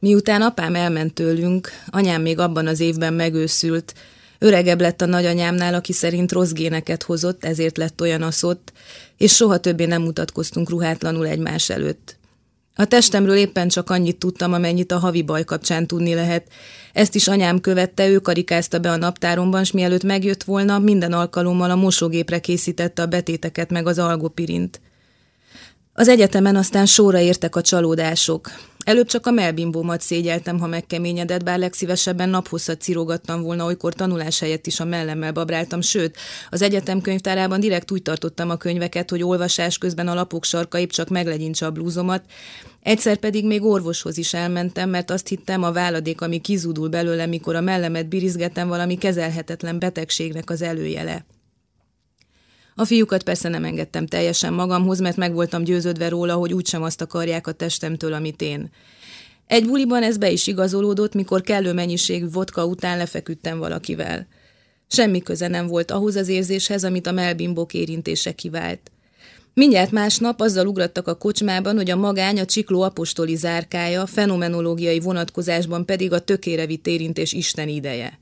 Miután apám elment tőlünk, anyám még abban az évben megőszült, öregebb lett a nagyanyámnál, aki szerint rossz géneket hozott, ezért lett olyan aszott, és soha többé nem mutatkoztunk ruhátlanul egymás előtt. A testemről éppen csak annyit tudtam, amennyit a havi baj kapcsán tudni lehet. Ezt is anyám követte, ő karikázta be a naptáromban, s mielőtt megjött volna, minden alkalommal a mosógépre készítette a betéteket meg az algopirint. Az egyetemen aztán sorra értek a csalódások. Előbb csak a melbimbómat szégyeltem, ha megkeményedett, bár legszívesebben naphosszat cirogattam volna, olykor tanulás helyett is a mellemmel babráltam, sőt, az egyetem könyvtárában direkt úgy tartottam a könyveket, hogy olvasás közben a lapok sarkaib csak meglegyintse a blúzomat. Egyszer pedig még orvoshoz is elmentem, mert azt hittem, a váladék, ami kizúdul belőle, mikor a mellemet birizgetem, valami kezelhetetlen betegségnek az előjele. A fiúkat persze nem engedtem teljesen magamhoz, mert meg voltam győződve róla, hogy úgysem azt akarják a testemtől, amit én. Egy buliban ez be is igazolódott, mikor kellő mennyiségű vodka után lefeküdtem valakivel. Semmi köze nem volt ahhoz az érzéshez, amit a melbimbok érintése kivált. Mindjárt másnap azzal ugrattak a kocsmában, hogy a magány a csikló apostoli zárkája, fenomenológiai vonatkozásban pedig a tökére vitt érintés Isten ideje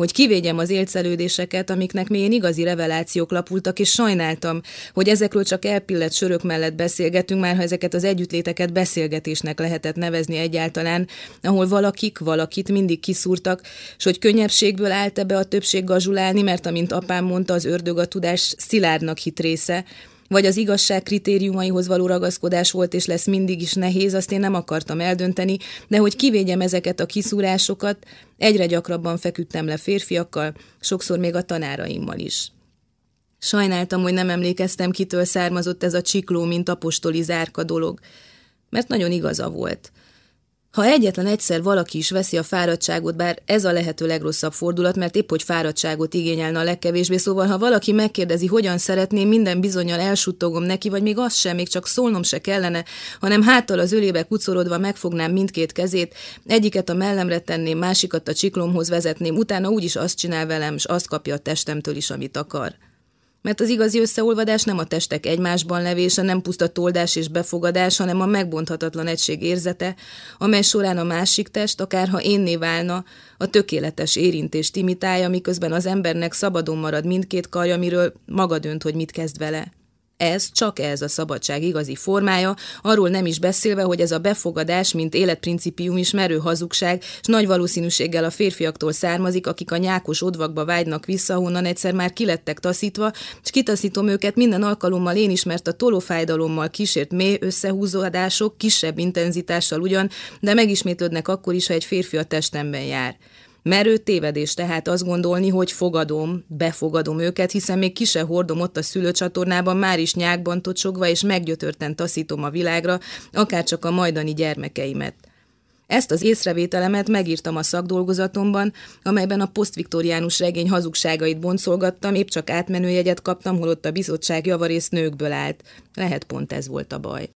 hogy kivédjem az élcelődéseket, amiknek mélyen igazi revelációk lapultak, és sajnáltam, hogy ezekről csak elpillett sörök mellett beszélgetünk, már ha ezeket az együttléteket beszélgetésnek lehetett nevezni egyáltalán, ahol valakik valakit mindig kiszúrtak, és hogy könnyebbségből állt be a többség gazsulálni, mert amint apám mondta, az ördög a tudás szilárdnak hit része, vagy az igazság kritériumaihoz való ragaszkodás volt és lesz mindig is nehéz, azt én nem akartam eldönteni, de hogy kivédjem ezeket a kiszúrásokat, egyre gyakrabban feküdtem le férfiakkal, sokszor még a tanáraimmal is. Sajnáltam, hogy nem emlékeztem, kitől származott ez a csikló, mint apostoli zárka dolog, mert nagyon igaza volt – ha egyetlen egyszer valaki is veszi a fáradtságot, bár ez a lehető legrosszabb fordulat, mert épp hogy fáradtságot igényelne a legkevésbé, szóval ha valaki megkérdezi, hogyan szeretném, minden bizonyal elsuttogom neki, vagy még az sem, még csak szólnom se kellene, hanem háttal az ölébe kucorodva megfognám mindkét kezét, egyiket a mellemre tenném, másikat a csiklomhoz vezetném, utána úgyis azt csinál velem, és azt kapja a testemtől is, amit akar. Mert az igazi összeolvadás nem a testek egymásban levése, nem puszta toldás és befogadás, hanem a megbonthatatlan egység érzete, amely során a másik test, akárha énné válna, a tökéletes érintést imitálja, miközben az embernek szabadon marad mindkét karja, miről maga dönt, hogy mit kezd vele. Ez csak ez a szabadság igazi formája, arról nem is beszélve, hogy ez a befogadás, mint életprincipium is merő hazugság, és nagy valószínűséggel a férfiaktól származik, akik a nyákos odvakba vágynak vissza, honnan egyszer már kilettek taszítva, és kitaszítom őket minden alkalommal én is, mert a tolófájdalommal kísért mély összehúzódások kisebb intenzitással ugyan, de megismétlődnek akkor is, ha egy férfi a testemben jár. Merő tévedés tehát azt gondolni, hogy fogadom, befogadom őket, hiszen még ki se hordom ott a szülőcsatornában, már is nyákban tocsogva és meggyötörten taszítom a világra, akár csak a majdani gyermekeimet. Ezt az észrevételemet megírtam a szakdolgozatomban, amelyben a posztviktoriánus regény hazugságait boncolgattam, épp csak átmenőjegyet kaptam, holott a bizottság javarészt nőkből állt. Lehet pont ez volt a baj.